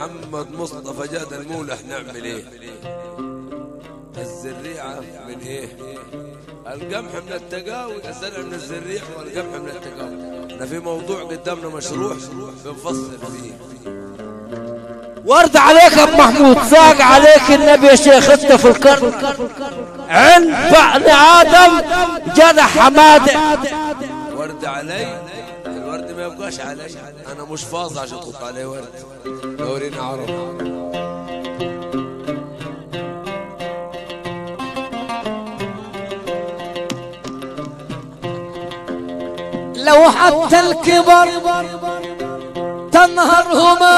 محمد مصطفى جاد المولح نعمل إيه؟ الزريعة من إيه؟ القمح من التقاوي الزرع من الزريع والقمح من التقاوي. إحنا في موضوع قدامنا مشروع بنفصل فيه. ورد عليك أبو محمود فاق عليك النبي يا شيخ أنت في القرن. عند بعد آدم جدع حماده ورد علي. الورد ما يبقاش علي. أنا مش فاضي عشان تحط عليه ورد. دورينا عرب لو حتى الكبر تنهرهما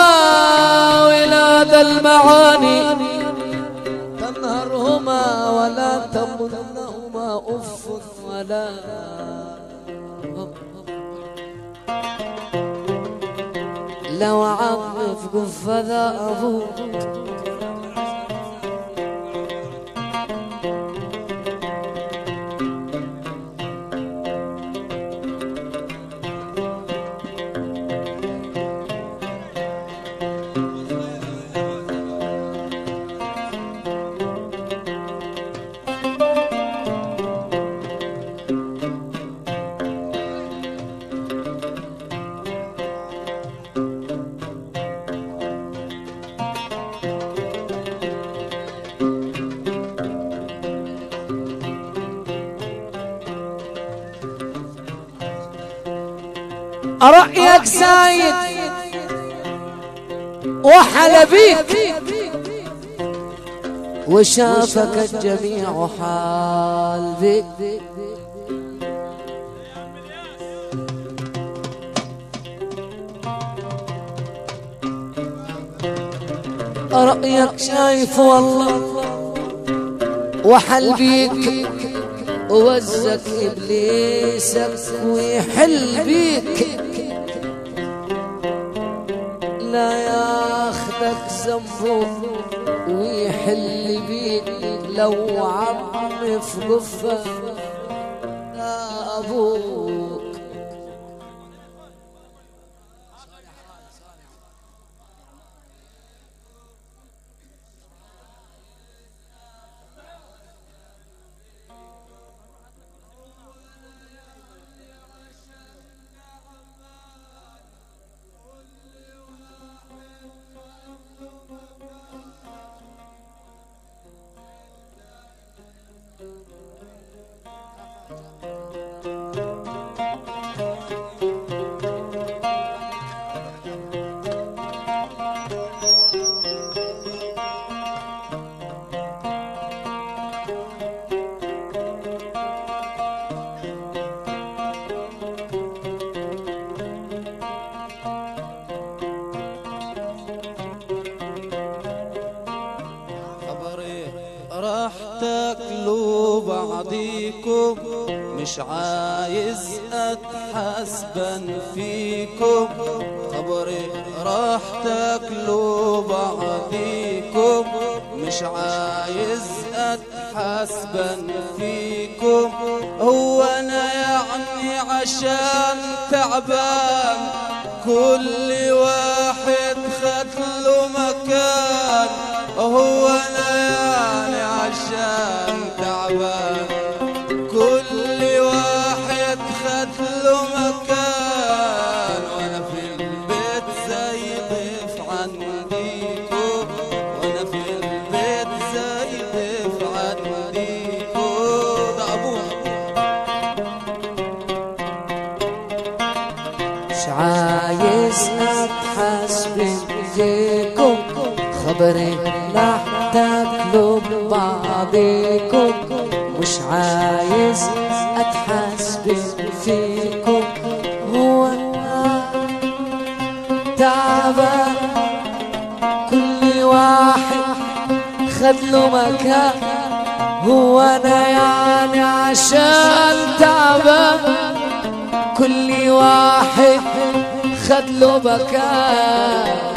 ولاد المعاني. تنهرهما ولا تمنهما أف ولا لو عم في قفة ذا أبوك. رأيك زايد؟ وحل بيك. وشافك الجميع حال بيك. رأيك شايف والله وحل بيك. ووزك إبليسك ويحل بيك. ياخدك ذنبه ويحل بيك لو عم في قفة يا أبوك تاكلوا بعضيكم مش عايز اتحسبن فيكم. خبري راح تاكلوا بعضيكم مش عايز اتحسبن فيكم. هو أنا يعني عشان تعبان كل واحد خد له مكان. هو أنا يعني عشان تعبان كل واحد خد له مكان وأنا في البيت زي ضيف عنديكو وأنا في البيت زي ضيف عنديكو ده أبوه. مش عايز اتحسب فيكم خبري لا بعضكم مش عايز اتحسب فيكم هو تعبان كل واحد خد له مكان. هو أنا يعني عشان تعبان كل واحد خد له مكان.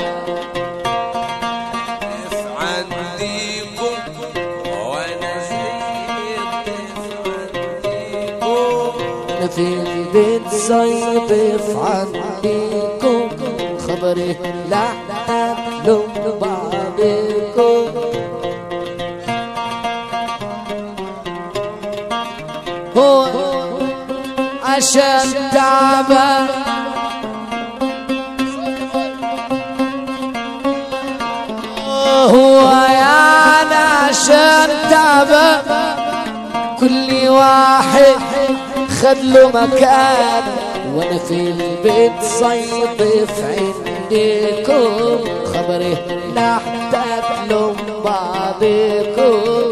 في البيت زي ضيف عنديكم خبري لا تلوم بعضكم. هو عشان تعبان هو يعني عشان تعبان كل واحد خد له مكان وأنا في البيت صيف عندكم. خبري لا تاكلوا بعضكم.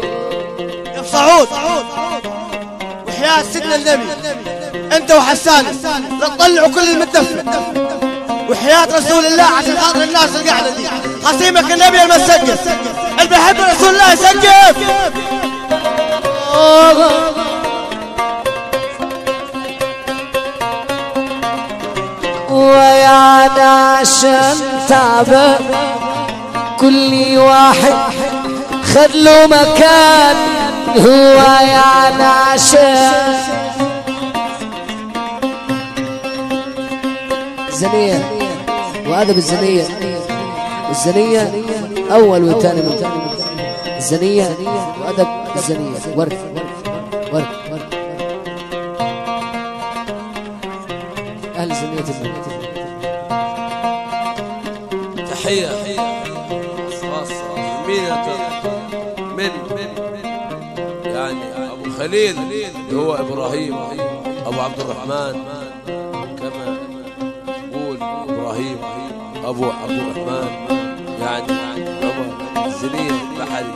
يا صعود وحياة سيدنا النبي. أنت وحسان لا تطلعوا كل المدفن وحياة رسول الله عشان خاطر الناس القاعدة دي. خصيمك النبي المسقف اللي بيحب رسول الله يسقف ويعني عشان تعبان. كل واحد خد له مكان. هو يعني عشان. زنية وأدب الزنية. الزنية أول وثاني الزنية. وأدب الزنية. ورد ورد. ورد. من من يعني أبو خليل اللي هو إبراهيم أبو عبد الرحمن. كما يقول إبراهيم أبو عبد الرحمن. يعني عمر الزنية بحري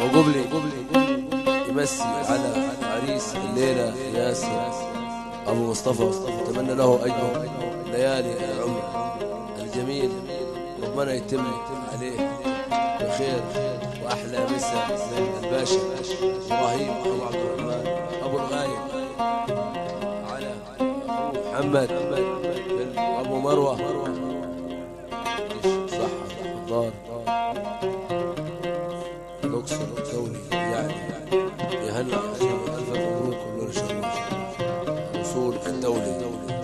وقبلي يمسي على عريس الليلة ياسر. أبو مصطفى أتمنى له أجمل ليالي العمر الجميل. ربنا يتم عليه بخير وأحلى مسا من الباشا. إبراهيم أبو عبد الرحمن أبو الغايب على محمد بن أبو مروة. صح دار الأقصر الدولي يعني يهنئ الف مبروك كلنا شرف الوصول الدولي.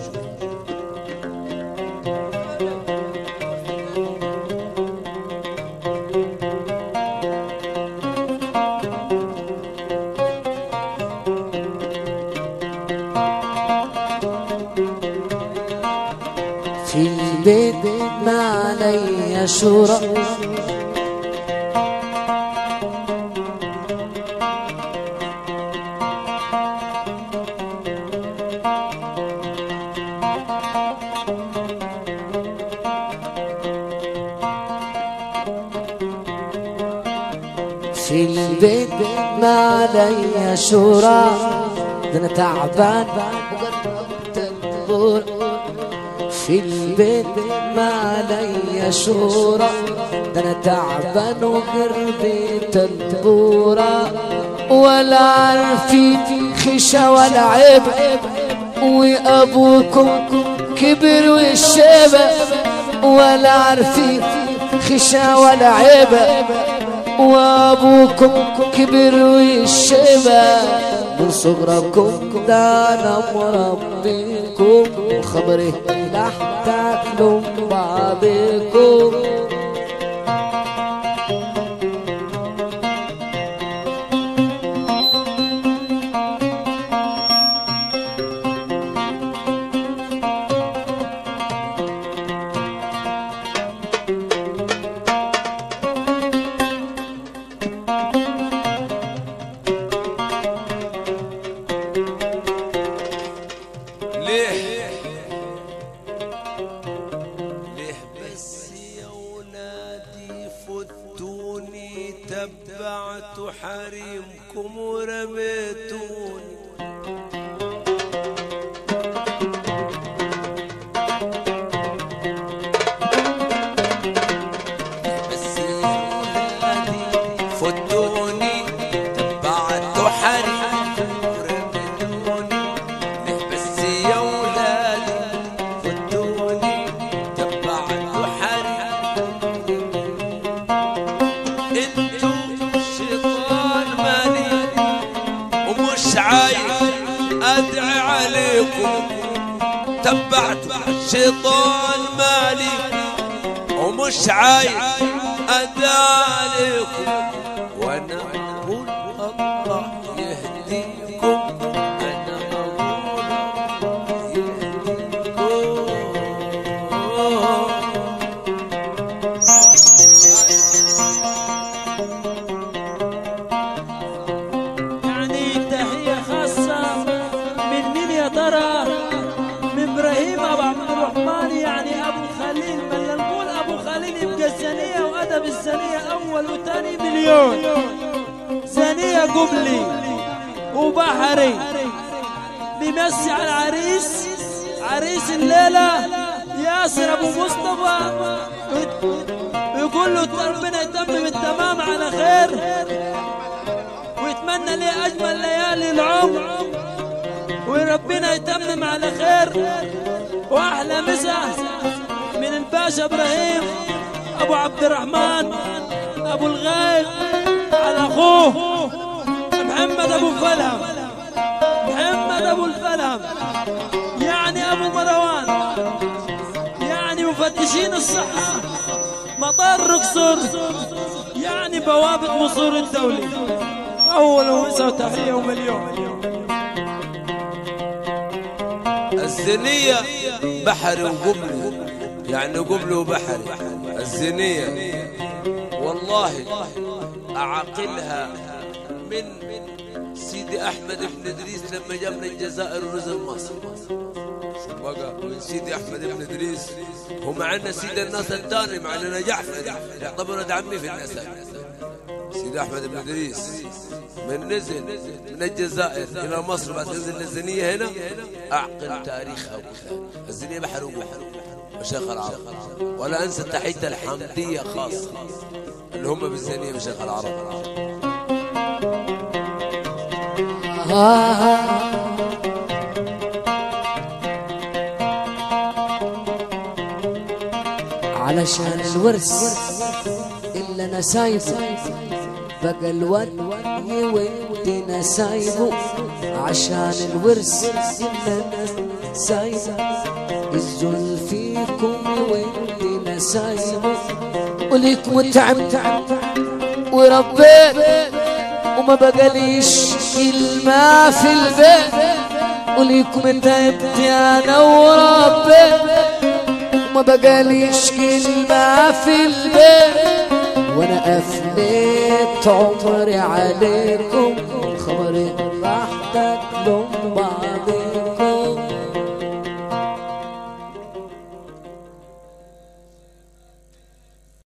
ما علي شورى في البيت ما علي شورى أنا تعبان تدبر في البيت ما علي شورى. ده أنا تعبان وقربي تنبورة. ولا عارفين خشة ولا عيب. وأبوكم كبر والشيبة ولا عارفين خشة ولا عيب. وأبوكم كبر والشيبة من صغركم ده أنا مربيكم وخبري لا تاكلوا بعضكم tu عليكم تبعت شيطان مالي ومش عايز ادالكم وأنا قبلي وبحري. بيمسي على العريس. عريس الليلة ياسر أبو مصطفى. ويقول له ربنا يتمم التمام على خير. ويتمنى لي أجمل ليالي العمر. وربنا يتمم على خير. وأحلى مساء من الباشا إبراهيم أبو عبد الرحمن أبو الغيث على أخوه. محمد أبو فلهم محمد أبو الفلهم يعني أبو مروان. يعني مفتشين الصحة. مطار رقصر يعني بوابة مصور الدولي. أول ومسا وتحية ومليون. الزنية بحري وقبلي. يعني قبلي وبحري. الزنية. والله أعقلها من سيدي أحمد بن إدريس لما جاء من الجزائر ونزل مصر. بقى من سيدي أحمد بن إدريس. هو معنا سيدي الناس الثاني معنا جعفر. يعتبر ولد عمي في الناس. سيدي أحمد بن إدريس. من نزل من الجزائر إلى مصر بعد تنزل الزنية هنا؟ أعقل تاريخها الزنية وبحر. مشايخ العرب. ولا أنسى تحية الحمدية خاصة. اللي هم بالزنية مشايخ العرب. علشان الورث اللي أنا سايبه. بقى الواد يودي نسايبه عشان الورث اللي أنا سايبه. الذل فيكم يودي نسايبه وليك متعب. وربيت وما بقاليش كلمة في البيت. وليكم تعبت أنا وربيت وما بقاليش كلمة في البيت. وأنا افنيت عمري عليكم. راحتك لهم